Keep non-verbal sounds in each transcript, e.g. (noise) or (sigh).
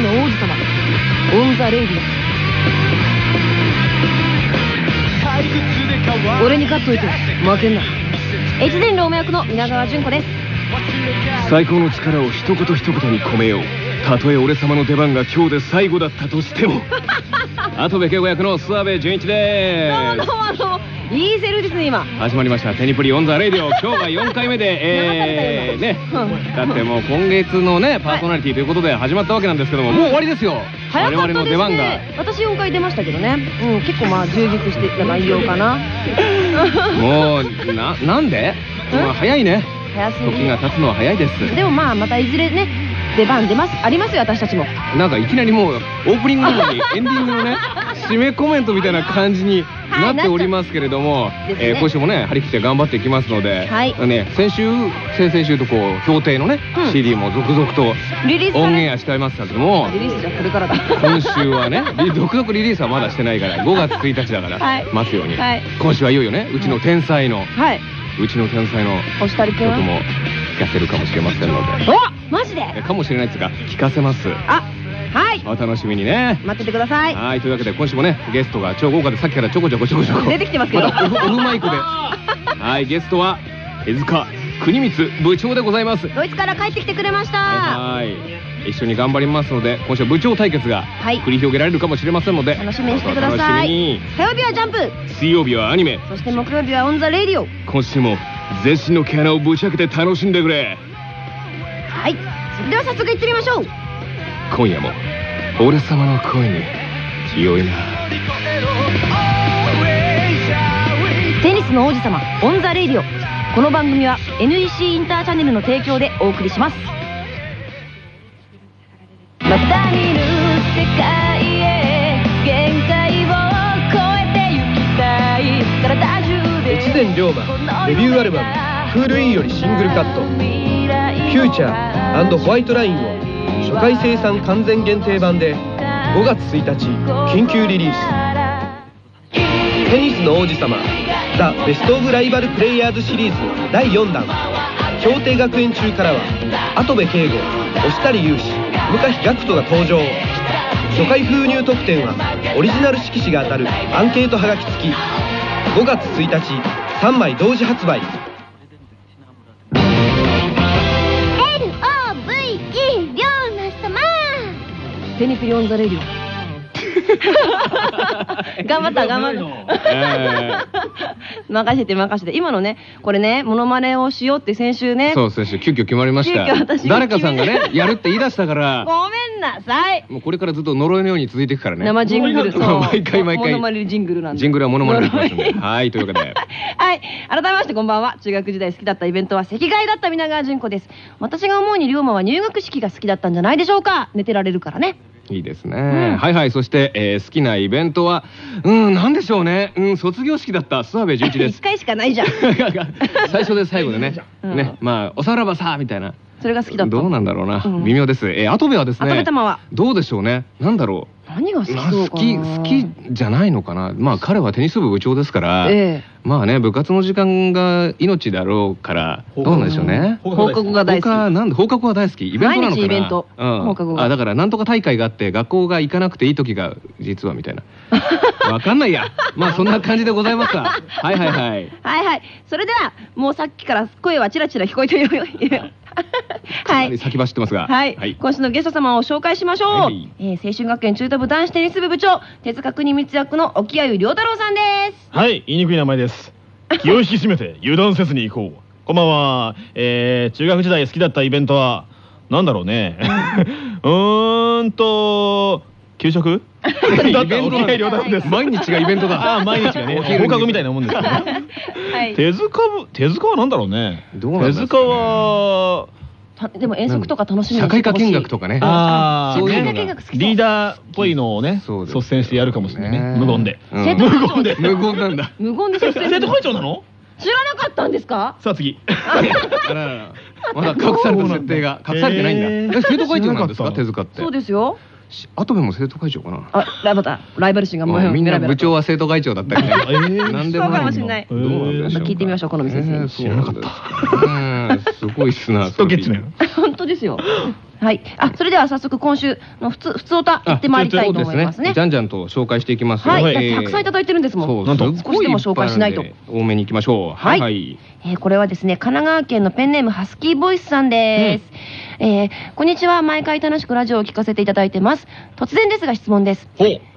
スの王子様。 On the Radio 俺に勝っといて負けんな。越前リョーマ役の皆川淳子です。最高の力を一言一言に込めよう。たとえ俺様の出番が今日で最後だったとしても。(laughs) 跡部景吾役の諏訪部順一でどうもどうもあのいいセルですね今。す始まりました「テニプリ On the Radio」今日が4回目で (laughs) えー、ね。だってもう今月のねパーソナリティということで始まったわけなんですけどももう終わりですよ。我々の出番が。ね私4回出ましたけどね。うん結構まあ充実していた内容かな。(laughs) もうななんで？まあ早いね。早すぎ時が経つのは早いです。でもまあまたいずれね出番出ますありますよ私たちも。なんかいきなりもうオープニングなのにエンディングのね締めコメントみたいな感じになっておりますけれども、えー今週もね張り切って頑張っていきますので、はい。ね、先週先々週とこう評定のね、うん。CD も続々とリリースされオンエアしてますけどもリリースじゃこれからだ。今週はねリ続々リリースはまだしてないから5月1日だから、はい。待つように、はい。今週はいよいよねうちの天才の、はい。うちの天才の曲も聞かせるかもしれませんので。おマジで？えかもしれないですが聞かせます。あはい。お楽しみにね。待っててください。はいというわけで今週もねゲストが超豪華でさっきからちょこちょこちょこちょこ。出てきてますけど。まだオフマイクで。(laughs) はいゲストは手塚国光部長でございます。ドイツから帰ってきてくれました。はい一緒に頑張りますので今週は部長対決がはい。繰り広げられるかもしれませんので楽しみにしてください火曜日はジャンプ。水曜日はアニメ。そして木曜日は On the Radio。今週も全身の毛穴をぶち開けて楽しんでくれ。はい。それでは早速行ってみましょう今夜も俺様の声に酔いな。テニスの王子様 On the Radio。この番組は NEC インターチャンネルの提供でお送りします。まだ見ぬ世界へ限界を超えてゆきたい。体中で越前リョーマデビューアルバム「 Cool E よりシングルカット「フューチャーホワイトライン」を初回生産完全限定版で5月1日緊急リリース。テニスの王子様ザ・ベスト・オブ・ライバル・プレイヤーズシリーズ第4弾。協定学園中からは跡部圭吾押谷雄志向井岳人が登場。初回封入特典はオリジナル色紙が当たるアンケートはがき付き。5月1日3枚同時発売。テニプリ On the Radio 頑張った頑張った、え任せて任せて。今のねこれねモノマネをしようって先週ね。そう先週急遽決まりました。誰かさんがねやるって言い出したから。ごめんなさい。もうこれからずっと呪いのように続いていくからね。生ジングルそう毎回。毎回モノマネジングルなんで。ジングルはモノマネできますんはい (laughs) というわけで。はい。改めましてこんばんは。中学時代好きだったイベントは席替えだった皆川淳子です。私が思うに龍馬は入学式が好きだったんじゃないでしょうか。寝てられるからねいいですね、ん。はいはい。そして、えー好きなイベントはうんなんでしょうね。うん卒業式だった。諏訪部純一です。(laughs) 一回しかないじゃん。(laughs) 最初で最後でね、うん。ね。まあおさらばさみたいな。それが好きだった。どうなんだろうな、うん。微妙です。えー、跡部はですね。どうでしょうね。なんだろ何が好きうなそうかな。好き好きじゃないのかな。まあ彼はテニス部部長ですから、えまあね部活の時間が命だろうからどうなんでしょうね。え放課後が大好他なんで放課後は大好き。イベントなのかな。毎日イベント。うん、放課後が。あだからなんとか大会があって学校が行かなくていい時が実はみたいな。(laughs) わかんないや。まあそんな感じでございますかはいはいはい。き (laughs) はいはい。それではもうさっきから声はチラチラ聞こえてるよはい (laughs) かなり先走ってますが。はい、今週のゲスト様を紹介しましょう、はい。えー青春学園中等部男子テニス部部長手塚国光役の沖合良太郎さんです。はい、言いにくい名前です。(laughs) 気を引き締めて油断せずに行こう。こんばんは。えー、中学時代好きだったイベントは、なんだろうね。う (laughs) ーんと、給食？(laughs) だったイベント沖合良太郎です。毎日がイベントだ。ああ、毎日がね、放課後みたいなもんですけど手塚部、手塚はなんだろうね。どうなんですかね。手塚は、たでも遠足とか楽しみに社会科見学かとかね。あそういうのが。社会科見学リーダーっぽいのをね、率先してやるかもしれないね。ね。無言で。無言で。無言なんだ。無言で率先生徒会長なの？知らなかったんですか？さあ次。(laughs) まだ隠された設定が。隠されてないんだ。生徒会長なんですか？手塚って。そうですよし跡部も生徒会長かな？あラまたライバル心がもううんみんな部長は生徒会長だったりね。えー何でもそうかもしれない。どうなんでしょう聞いてみましょう好み先生にえーそうなんです。かうんすごいっすな。(laughs) 本当ですよはい。あ、それでは早速今週の普通、普通歌行ってまいりたいと思いますね。じゃんじゃんと紹介していきますよ。はい。えーたくさんいただいてるんですもん。そう、少しでも紹介しないと多めに行きましょう。はいはい。えーこれはですね、神奈川県のペンネームハスキーボイスさんです。えーこんにちは。毎回楽しくラジオを聞かせていただいてます。突然ですが質問です。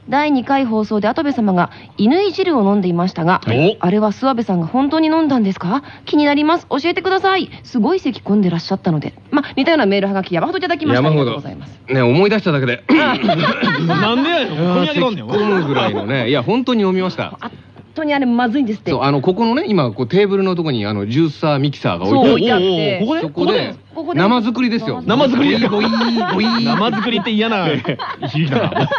第2回放送で跡部様が犬汁を飲んでいましたが、はいあれは諏訪部さんが本当に飲んだんですか？気になります。教えてください。すごい咳込んでらっしゃったので。まあ、似たようなメールはがき山ほどいただきました。ありがとうございます。ね、思い出しただけで。(laughs) なんでやねんここにんねん込むぐらいのね、いや、本当に飲みました。本当にあれまずいんですって。そう、あの、ここのね、今、こうテーブルのとこに、あの、ジューサー、ミキサーが置いてあって。ここで？そこで生作りですよ。生作りゴイゴイゴイ生作りって嫌な響きだな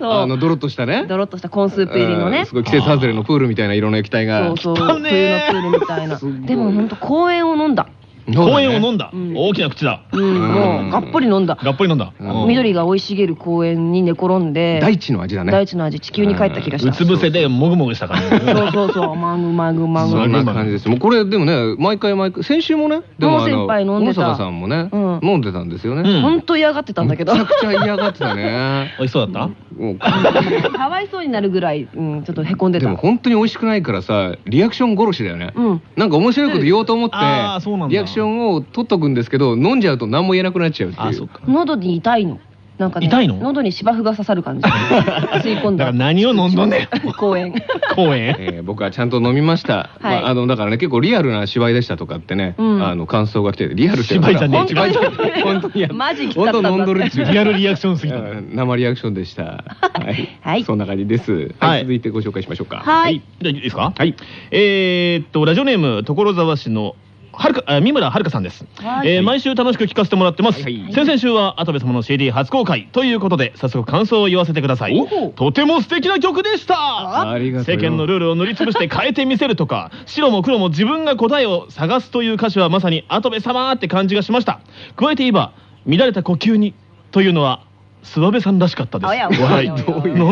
そうあの、ドロッとしたね。ドロッとしたコーンスープ入りのねうんす。ごい季節外れのプールみたいな色の液体が。そうそう。冬のプールみたいな。でも本当公園を飲んだ。公園を飲んだうん大きな口だうん、もうがっぽり飲んだ。がっぽり飲んだうん緑が生い茂る公園に寝転んで。大地の味だね。大地の味、地球に帰った気がした。うつ伏せでもぐもぐした感じそうそうそう、まぐまぐまぐ。そんな感じです。もうこれでもね、毎回毎回、先週もね、でも先輩飲んでた大阪さんもね、うん飲んでたんですよね。うん本当嫌がってたんだけど。めちゃくちゃ嫌がってたね。(laughs) 美味しそうだっもうかわいそうになるぐらい、うん、ちょっとへこんでた。でも本当に美味しくないからさ、リアクション殺しだよね。うん。なんか面白いこと言おうと思ってあーそうなん、だリアクションを取っとくんですけど、飲んじゃうと何も言えなくなっちゃうっていう。たあそっか。喉に痛いの。なんかね、痛いの？喉に芝生が刺さる感じ。(laughs) 吸い込んだ。だから。何を飲んどんねん。公園。公園。えー僕はちゃんと飲みました、はい。まあ、あのだからね結構リアルな芝居でしたとかってね、うん。あの感想が来てリアルって芝居じゃねえ。芝居じゃねえ。本当にマジきつかったんだ本当飲んどるっちゅう。リアルリアクションすぎた。うん生リアクションでした。はい、はい。そんな感じです、ははい。い、続いてご紹介しましょうか。はい。じゃあいいですか？はい。えーっとラジオネーム所沢市のはるかあ三村遥さんです、はい。えー毎週楽しく聞かせてもらってます、先々週は跡部様の CD 初公開。ということで早速感想を言わせてください。おとても素敵な曲でした。ありがとう。世間のルールを塗りつぶして変えてみせるとか (laughs) 白も黒も自分が答えを探すという歌詞はまさに跡部様って感じがしました。加えて言えば乱れた呼吸にというのは諏訪部さんらしかったです。はい。な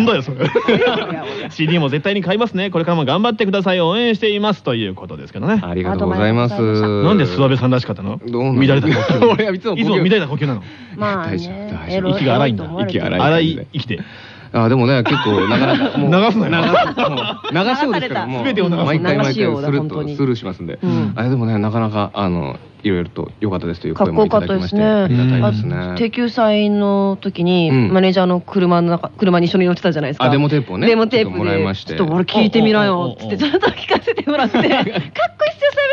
んだよそれ。CD (laughs) も絶対に買いますね。これからも頑張ってください応援していますということですけどね。ありがとうございます。なんで諏訪部さんらしかったの？どう乱れた (laughs) 呼吸。いつも乱れた呼吸なの？まあ大丈夫ね大丈夫。息が荒いんだ。息荒荒い。い。生きてあでもね結構なかなかもう流すなよ。流しようですからもう全てを流す。毎回毎回スルッとスルーしますんで、うん。あれでもねなかなかあのいろいろと良かったですというかっ声こよかったでもいただきますして。ね。ありがたいあですね。定休祭の時に、うん。マネージャーの車の中、車に一緒に乗ってたじゃないですか。あデモテープをねデモテープもらいまして。ちょっと俺聞いてみろよ、つって、ちょっと聞かせてもらって。(laughs) かっこいいっすよ、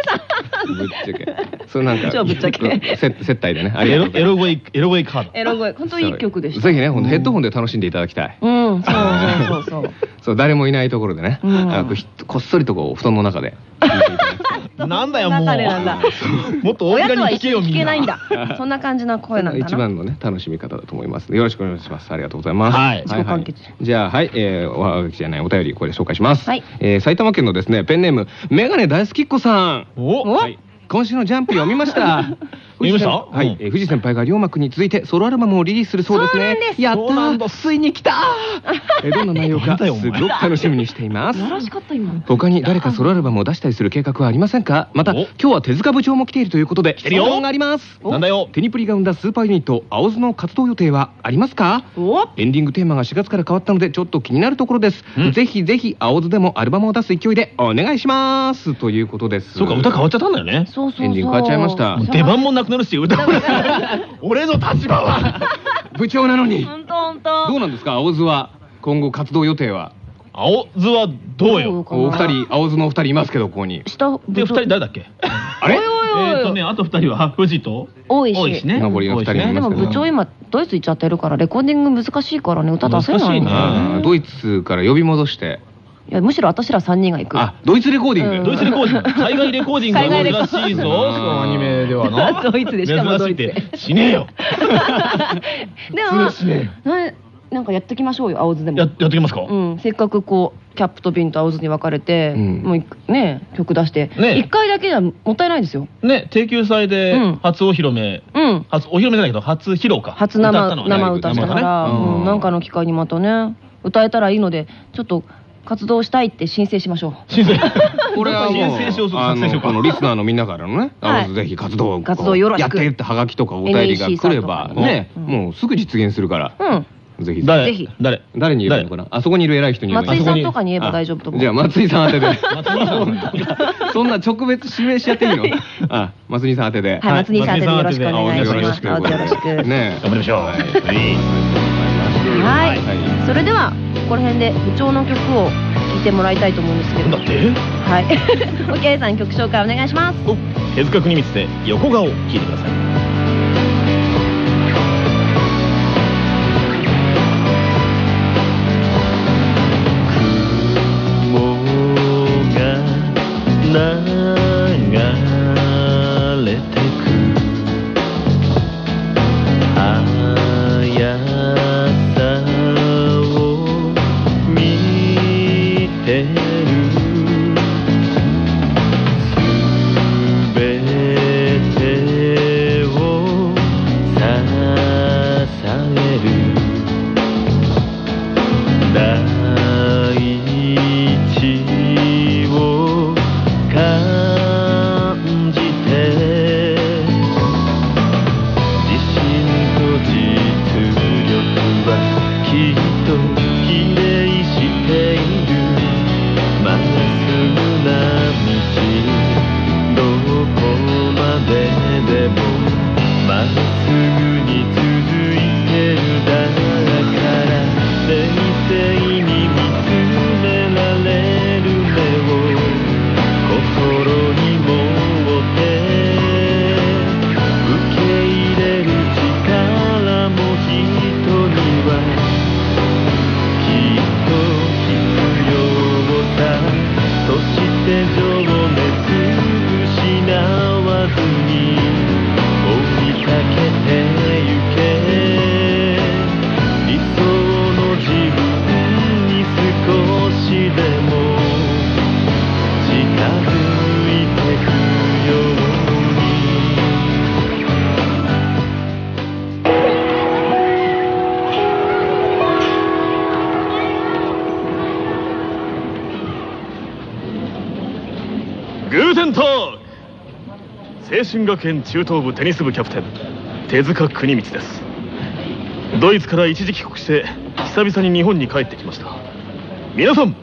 サぶっちゃけ。それなんか超ぶっちゃけ。せ接待でね。ありエロエロ声エロ声カード。エロ声、本当いい曲でした。ぜひねヘッドホンで楽しんでいただきたい。うん、そうそうそうそう。(laughs) そう誰もいないところでね、こっそりとこう布団の中で (laughs) なんだよもうなんだ。も (laughs) っと大に聞けよみんなに聞けな。いんだ。そんな感じな声なんだな。一番のね楽しみ方だと思います。よろしくお願いします。ありがとうございます。はい。自己完結。じゃあはい、えー、おはがきじゃないお便りこれ紹介します、はい。えー埼玉県のですねペンネームメガネ大好きっ子さん。お？はい。今週のジャンプ読みました (laughs) 読みました？はい、うん。えー藤先輩が龍馬くんに続いてソロアルバムをリリースするそうですね。そうなんです。やったついに来たー。えーどんな内容か (laughs) すごく楽しみにしています。よろしかった、今。他に誰かソロアルバムを出したりする計画はありませんか？またお。今日は手塚部長も来ているということでてるよ。質問があります。なんだよ。テニプリが生んだスーパーユニット青ズの活動予定はありますか？お。エンディングテーマが4月から変わったのでちょっと気になるところです、うん。ぜひぜひ青ズでもアルバムを出す勢いでお願いします。ということです。そうか歌変わっちゃったんだよね。そうそうそう。エンディング変わっちゃいました。出番もなくなるし歌も (laughs) 俺の立場は。(laughs) 部長なのに。本当本当。どうなんですか？青ズは今後活動予定は？青図はどうよ？お二人青ズのお二人いますけどここに。下、で二人誰だっけ？あれ？えーっとねあと二人は藤と？多いしね。残りの二人でも部長今ドイツ行っちゃってるからレコーディング難しいからね歌出せない難しいねドイツから呼び戻していやむしろ私ら3人が行く。あドイツレコーディング、うん。ドイツレコーディング。海外レコーディング海外レコが珍しいぞそのアニメではなドイツでしかもドイツで珍しいって。しねえよ。(laughs) でもななんかやっときましょうよ青津でも。ややってきますか？うん、せっかくこうキャップと瓶と青津に分かれて、うん。もういくね曲出して、ね一回だけじゃもったいないですよ。ね定休祭でうん。初お披露目。うん。初お披露目じゃないけど初披露か。初生歌生歌したから、なんかの機会にまたね歌えたらいいのでちょっと活動したいって申請しましょう。申請。(laughs) これはもう申請書をあのこのリスナーのみんなからのね、あ (laughs) はい。のぜひ活動を活動よろしく。やってってハガキとかお便りが来ればね、うん。もうすぐ実現するから、うん。ぜひ。誰？ぜひ。誰？誰に言えばいいのかな？あそこにいる偉い人に言えばいいの松井さんとかに言えば大丈夫と思う。じゃあ松井さん当 (laughs) てで。そんな直別指名しちゃっていいの？あ松井さん当てで。はい松井さんでよろしくお願いします。よろしくね頑張りましょうはい。それではここら辺で部長の曲を聴いてもらいたいと思うんですけど。だって？はい。(laughs) OK さん曲紹介お願いします。お手塚国光で横顔聞いてくださいク青春学園中等部テニス部キャプテン手塚国光です。ドイツから一時帰国して久々に日本に帰ってきました。皆さん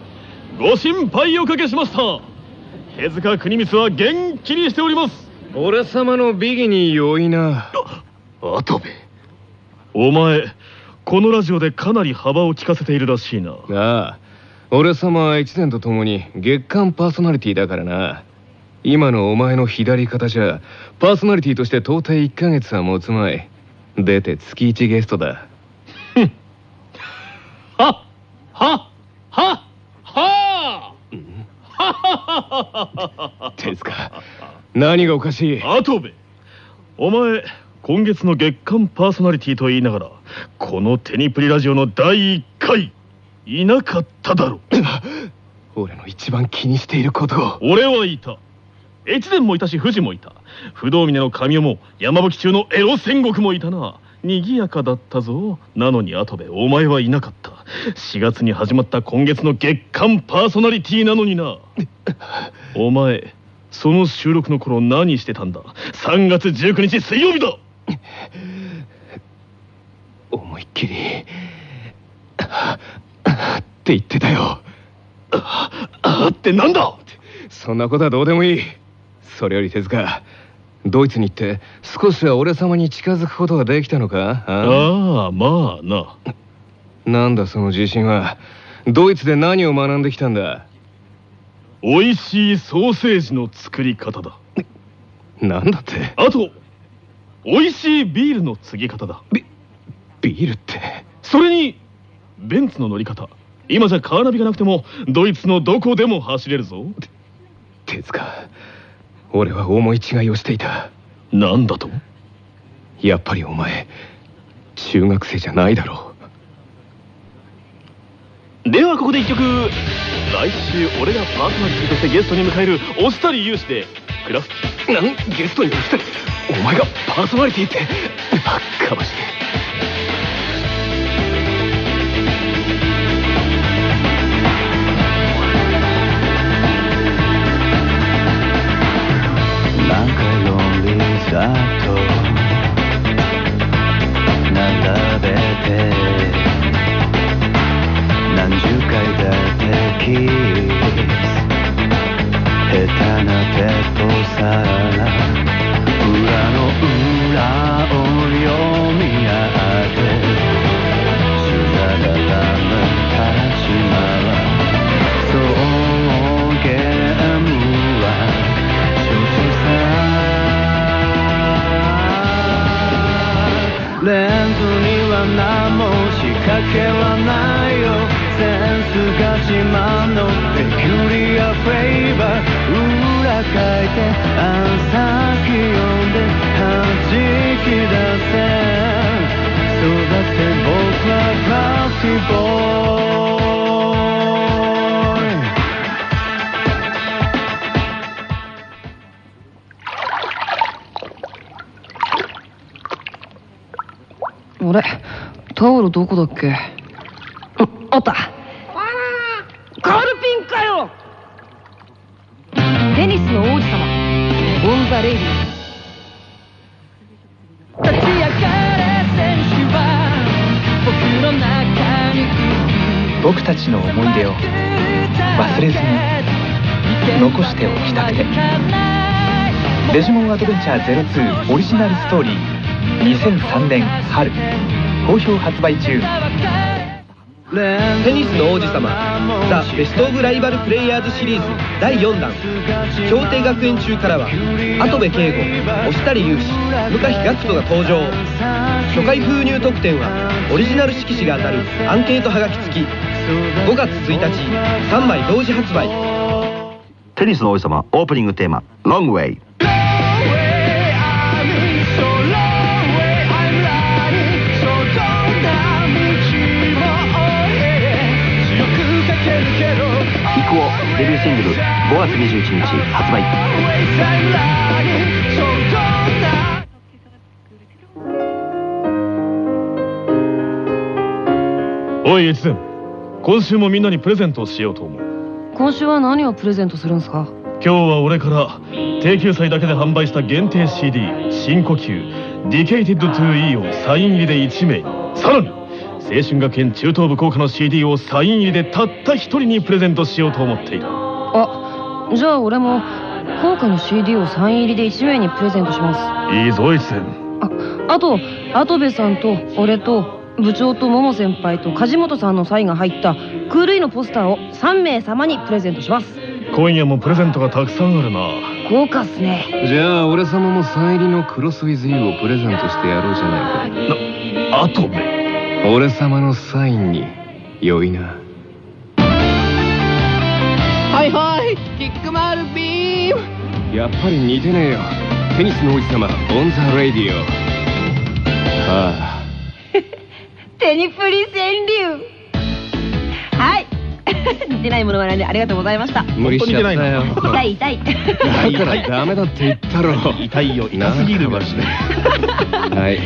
ご心配おかけしました。手塚国光は元気にしております。俺様の美儀に良いな。あとべお前このラジオでかなり幅を利かせているらしいな。ああ俺様は一年とともに月間パーソナリティだからな今のお前の左肩じゃパーソナリティとして到底1ヶ月は持つまい。出て月1ゲストだ。はははは。手塚何がおかしい？あとべお前今月の月間パーソナリティと言いながらこのテニプリラジオの第1回いなかっただろ。(laughs) 俺の一番気にしていることを。俺はいた越前もいたし富士もいた。不動峰の神代も山吹中のエロ戦国もいたな。賑やかだったぞ。なのに後でお前はいなかった。4月に始まった今月の月間パーソナリティなのにな。お前その収録の頃何してたんだ？3月19日水曜日だ。思いっきりって言ってたよ。あってなんだ？そんなことはどうでもいいそれより手塚ドイツに行って少しは俺様に近づくことができたのか？ああ。あまあな。なんだその自信は？ドイツで何を学んできたんだ？美味しいソーセージの作り方だ。なんだって？あと美味しいビールの継ぎ方だ。ビビールって？それにベンツの乗り方。今じゃカーナビがなくてもドイツのどこでも走れるぞ。手塚俺は思い違いをしていた。なんだと？やっぱりお前中学生じゃないだろではここで一曲。来週俺がパーソナリティとしてゲストに迎える押したり勇士で。クラフうなんゲストに来たり。お前がパーソナリティってあかましい sky. あれタオルどこだっけ？んあった。カルピンかよ。テニスの王子様。 On the Radio。立ち上がれ選手は。僕の中に僕たちの思い出を忘れずに残しておきたくて。デジモンアドベンチャー02オリジナルストーリー2003年春好評発売中。テニスの王子様ザ・ベスト・オブ・ライバル・プレイヤーズシリーズ第4弾協定学園中からは跡部圭吾押谷雄志向井学人が登場。初回封入特典はオリジナル色紙が当たるアンケートはがき付き。5月1日3枚同時発売。テニスの王子様オープニングテーマ「ロングウェイ」デビューシングル5月21日発売。おい越前今週もみんなにプレゼントをしようと思う。今週は何をプレゼントするんですか？今日は俺から定休祭だけで販売した限定 CD「深呼吸 Decayed to E」をサイン入りで1名。さらに青春学園中等部効果の CD をサイン入りでたった一人にプレゼントしようと思っているあじゃあ俺も効果の CD をサイン入りで1名にプレゼントします。いいぞ越前。ああと跡部さんと俺と部長と桃先輩と梶本さんのサインが入ったクールイのポスターを3名様にプレゼントします。今夜もプレゼントがたくさんあるな。豪華っすね。じゃあ俺様もサイン入りのクロスウィズユーをプレゼントしてやろうじゃないか。あとべ俺様のサインに良いな。はいはいキックマールビーム。やっぱり似てねえよ。テニスの王子様オン・ザ・ラディオ。ああ。(laughs) テニプリ川柳はい似てないものまねありがとうございました。無理しちゃったよ。痛い痛い。だからダメだって言ったろ。痛いよ痛すぎるマジではい。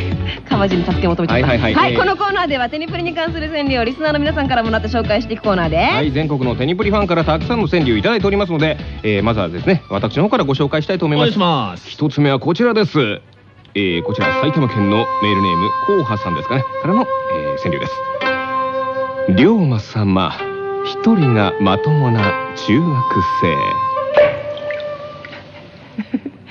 川地に助け求めてはいはいはい。このコーナーではテニプリに関する川柳をリスナーの皆さんからもらって紹介していくコーナーで。はい、全国のテニプリファンからたくさんの川柳をいただいておりますので、えーまずはですね私の方からご紹介したいと思います。お願いします。一つ目はこちらです。えーこちら埼玉県のメールネームこうはさんですかね。からの、えー川柳です。龍馬様一人がまともな中学生。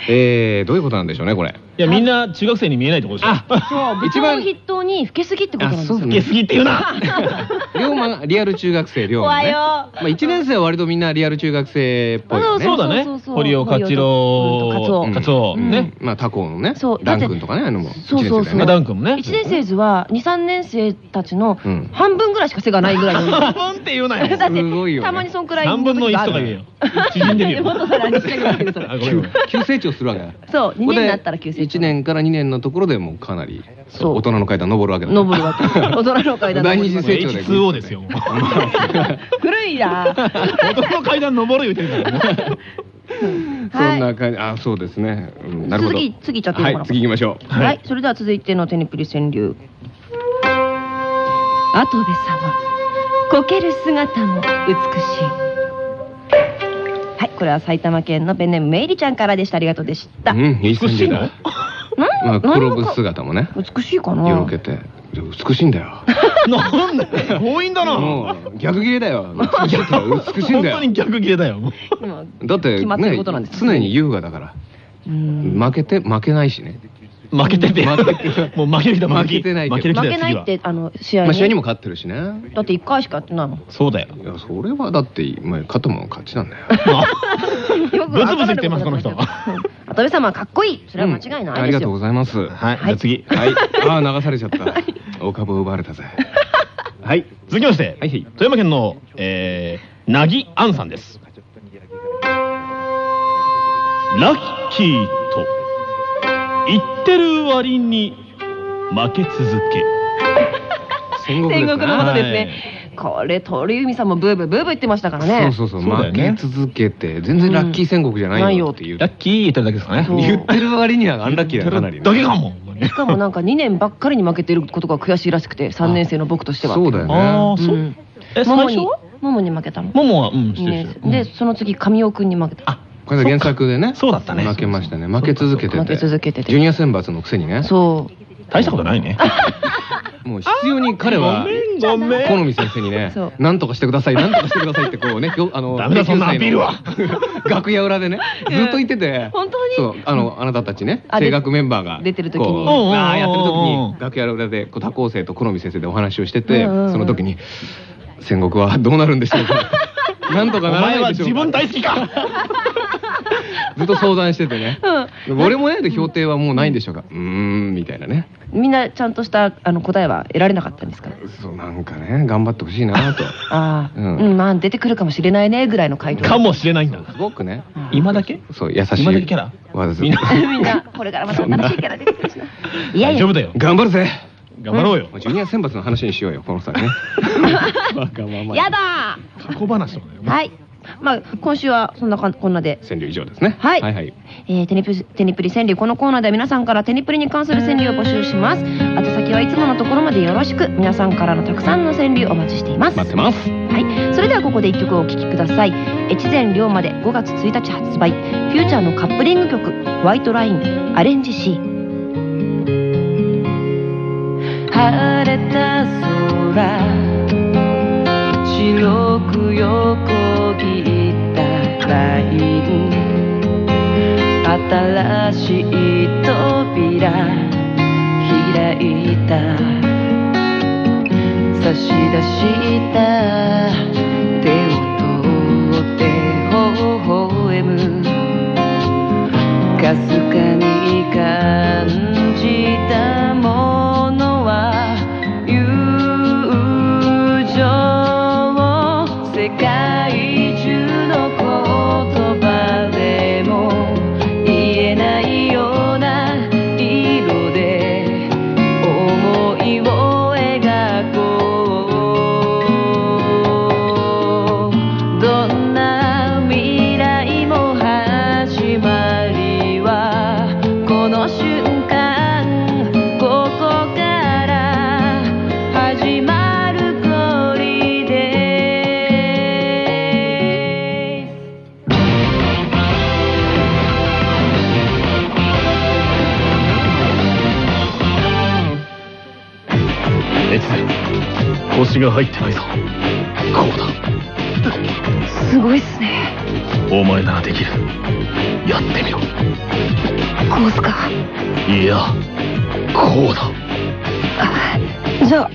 えー、どういうことなんでしょうねこれ。いやみんな中学生に見えないってことでしょ。そう (laughs) 部長を筆頭に老けすぎってことなんですよ。老けすぎって言うな (laughs) 龍馬がリアル中学生龍馬ね。まあ1年生は割とみんなリアル中学生っぽいよね。そうだね。堀尾勝郎。カツオカツオうん。ね。まあ他校のね。そう。ダン君とかねあのも。そうそうそう。ダン君もね。1年生図は23年生たちのうん。半分ぐらいしか背がないぐらいの。なんて言うなよ。(laughs) すごいよね。たまにそんくらい3分の1とか言えよ。縮んでるよ。急成長するわけだ。そう2年になったら急成長1年から2年のところでもうかなりそう。大人の階段登るわけだ登るわけ大人の階段第二次成長で。H2O ですよもう古いな。大人の階段登る言うてるからもうそんな感じあそうですね。うんなるほど。次次ちゃってはい次行きましょう。はい、それでは続いてのテニプリ川柳跡部様。こける姿も美しいはいこれは埼玉県のペンネームメイリちゃんからでした。ありがとうでした、うんいい川柳だなんまあなん転ぶ姿もね。美しいかな。よろけて。美しいんだよ。(laughs) なんで？強引だな。もう逆切れだよ。美しいんだよ。(laughs) 本当に逆切れだよ。だって決まってるねことなんです常に優雅だから。うん。負けて負けないしね負けてて。負けて (laughs) もう負ける気だ負けてない負ける気だよ負けないっ次はてあの試合に,、まあ試合にも勝ってるしね。だって1回しかやってないもん。そうだよ。いやそれはだってまあ勝ったもん勝ちなんだよ。よく (laughs) ブツブツ言ってますこの人。う。ん跡部様かっこいい。それは間違いないありがとうございます。はい、じゃあ次。はい。(laughs) ああ流されちゃった。お株を奪われたぜ。はい。続きまして、はいはい。富山県のえー、なぎあんさんです。ラッキー。と言ってる割に負け続け。戦国のものですね、これ鳥海さんもブーブーブーブー言ってましたからね。そうそうそうそうだよ負ね。け続けて全然ラッキー戦国じゃないよっていう、ラッキー言ってるだけですかね。言ってる割にはアンラッキーだよかなりねだけかもしかもなんか2年ばっかりに負けてることが悔しいらしくて (laughs) 3年生の僕としては。そうだよね。ああそう、うんえももに最初は？ももに負けたの。ももはうんでその次神尾くんに負けた。あこれ原作でねそうだったね。負けましたね。負け続けてて。負け続けてて。ジュニア選抜のくせにね。そう。大したことないね。(laughs) もう必要に彼は好み先生にねなんとかしてくださいなんとかしてくださいってこうね (laughs) よあのダメだそんなアピールは。(laughs) 楽屋裏でねずっと言ってて。本当に？そうあのあなたたちね声楽メンバーが出てる時に。あーやってる時に楽屋裏でこう他校生と好み先生でお話をしててその時に戦国はどうなるんでしょうか。なんとかおならないでしょうか。自分大好きかずっと相談しててね。俺もねで評定はもうないんでしょうかうーんみたいなね。みんなちゃんとしたあの答えは得られなかったんですか？そうなんかね頑張ってほしいなと。ああ、ううんん、まあ出てくるかもしれないねぐらいの回答。かもしれないんだ。すごくね。今だけ？そう優しい今だけキャラわざみんな。みんな。これからまた新しいキャラ出てくるしないやいや。大丈夫だよ。頑張るぜ。頑張ろうよ。ジュニア選抜の話にしようよこの際ね。わがままやだ過去話とかだよーはいまあ今週はそんなこんなで。川柳以上ですね。はい。はいはい。えーテニプリテニプリ川柳このコーナーでは皆さんからテニプリに関する川柳を募集します。宛先はいつものところまでよろしく皆さんからのたくさんの川柳お待ちしています。待ってます。はい。それではここで一曲お聴きください。越前龍まで5月1日発売。フューチャーのカップリング曲「ホワイトラインアレンジ C」晴れた空。白く横切ったライン新しい扉開いた差し出した。が入ってないぞ。こうだ。すごいっすね。お前ならできる。やってみろこうすか。いやこうだ。じゃあ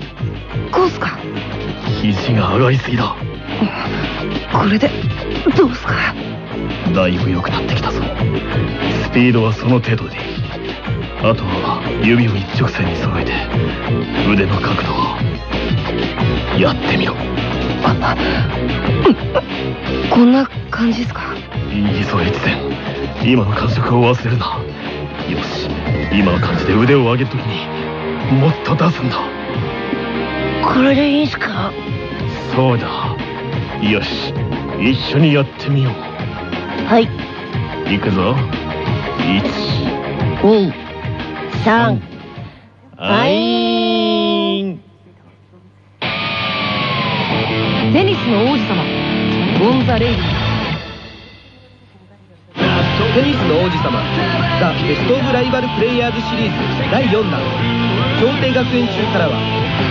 こうすか。肘が上がりすぎだ。これでどうすか。だいぶ良くなってきたぞ。スピードはその程度で。あとは指を一直線に揃えて腕の角度を。やってみろ。こんな感じですか。いいぞ越前。今の感触を忘れるなよし。今の感じで腕を上げるときにもっと出すんだ。これでいいんすか？そうだ。よし。一緒にやってみよう。はい。いくぞ。2 3 1あいーんテニスの王子様。 On the Radio。テニスの王子様。 The Best of Rival Players シリーズ第4弾。氷帝学園中からは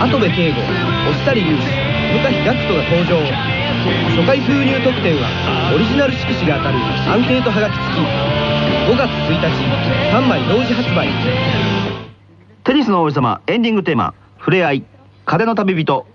跡部景吾忍足侑士向日岳人が登場。初回封入特典はオリジナル色紙が当たるアンケートはがき付き5月1日3枚同時発売。テニスの王子様エンディングテーマ「触れ合い風の旅人」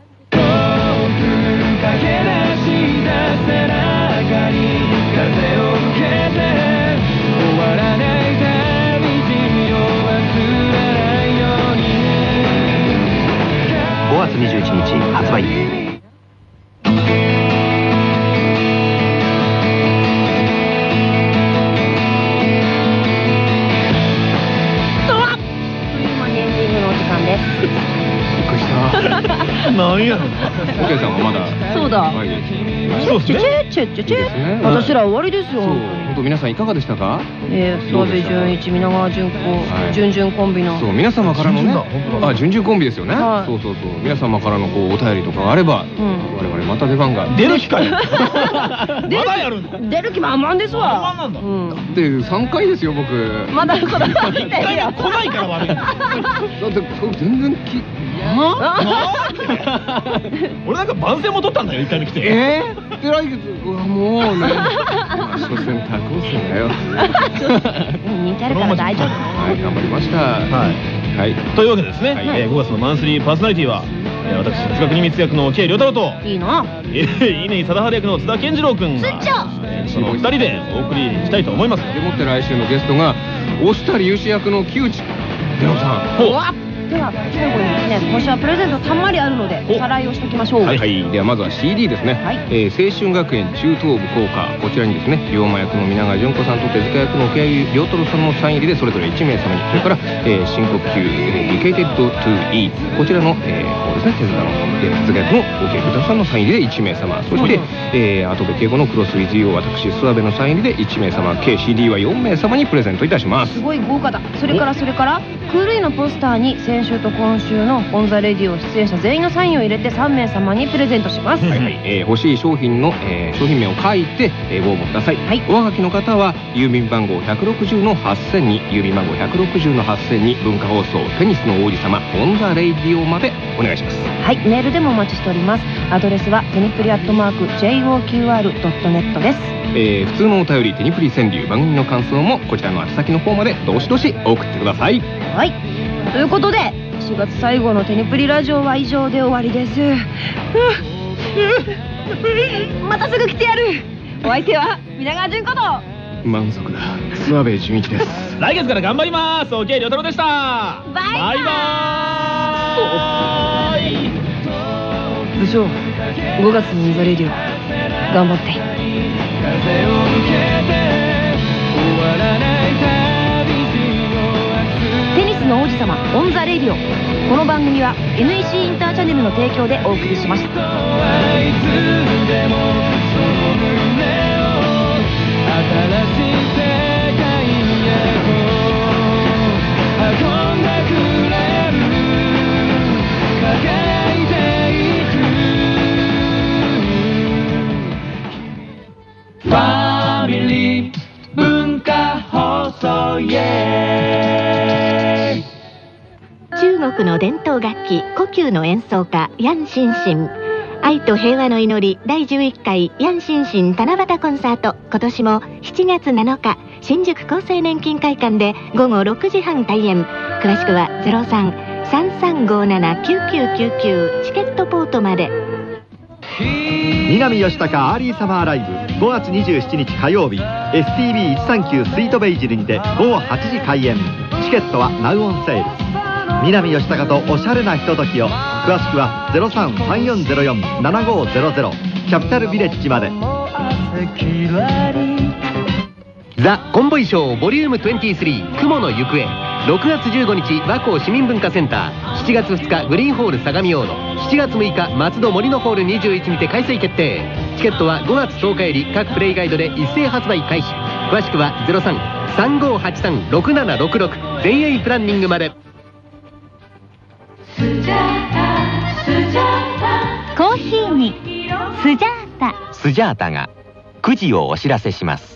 チェチェチェチェね私ら終わりですよ。本当皆さんいかがでしたか？えー、諏訪部純一、皆川純子、はい。純々コンビの。そう皆様からのね。あ準々コンビですよね、はい。そうそうそう。皆様からのこうお便りとかがあれば、ん我々また出番が出る機会。(laughs) まだやるの？出る気満々ですわ。満々なん。だうん。で3回ですよ僕。まだこだわって一回よ目。来ないから悪いんだだって僕全然き (laughs) 俺なんか番宣も取ったんだよ一回目来て。えー、って来月うわもうね。まあ所詮タコスだようん人気あるから大丈夫。はい頑張りました。はい。はい。というわけでですね、はい。えー5月のマンスリーパーソナリティは、えー私哲学ニミツ役の K 良太郎といいな。えー稲井貞治役の津田健次郎君がそのお二人でお送りしたいと思います。でもって来週のゲストが押したりし役の木内。でもさんほうでは最後にですね、今週はプレゼントたんまりあるので、お。おさらいをしておきましょう。はい、はい、ではまずは CD ですね、はい。えー青春学園中等部校歌。こちらにですねリョーマ役の皆川淳子さんと手塚役の置鮎龍太郎さんのサイン入りでそれぞれ1名様にそれから、えー深呼吸、えー、 Dedicated to E こちらの、えー方ですね手塚の、えー手塚役の置鮎龍太郎さんのサイン入りで1名様。そして、えー、跡部景吾の Cross with You 私諏訪部のサイン入りで1名様。計 CD は4名様にプレゼントいたします。すごい豪華だ。それからそれから Cool E のポスターに先週と今週の「 On the Radio」出演者全員のサインを入れて3名様にプレゼントします、はいはい、えー欲しい商品の、えー商品名を書いて、えーご応募ください、はい。おはがきの方は郵便番号160の8000に郵便番号160の8000に文化放送テニスの王子様 On the Radio までお願いします。はい。メールでもお待ちしております。アドレスはテニプリアットマーク JOQR.net です。えー普通のお便りテニプリ川柳番組の感想もこちらの宛先の方までどしどし送ってくださいはい。ということで4月最後のテニプリラジオは以上で終わりです。うん。またすぐ来てやる。お相手は皆川淳子と。満足だ。諏訪部純一です。来月から頑張ります。OK 良太郎でした。バイバイ。バイバーイ。部長5月の「ザ・レディオ」頑張って。テオン・ザ・レディオ。この番組は NEC インターチャネルの提供でお送りしました。フの伝統楽器故宮の演奏家ヤン・シンシン。愛と平和の祈り第11回ヤン・シンシン七夕コンサート。今年も7月7日新宿厚生年金会館で午後6時半開演。詳しくは03-3357-9999チケットポートまで。南吉高アーリーサマーライブ5月27日火曜日。STB139 スイートベイジルにて午後8時開演。チケットはナウオンセール。南吉高とおしゃれなひとときを。詳しくは0334047500キャピタルビレッジまで。ザ・コンボイ賞ボリューム23雲の行方。6月15日和光市民文化センター。7月2日グリーンホール相模大野。7月6日松戸森のホール21にて開催決定。チケットは5月10日より各プレイガイドで一斉発売開始。詳しくは0335836766全英プランニングまで。コーヒーにスジャータ。スジャータが9時をお知らせします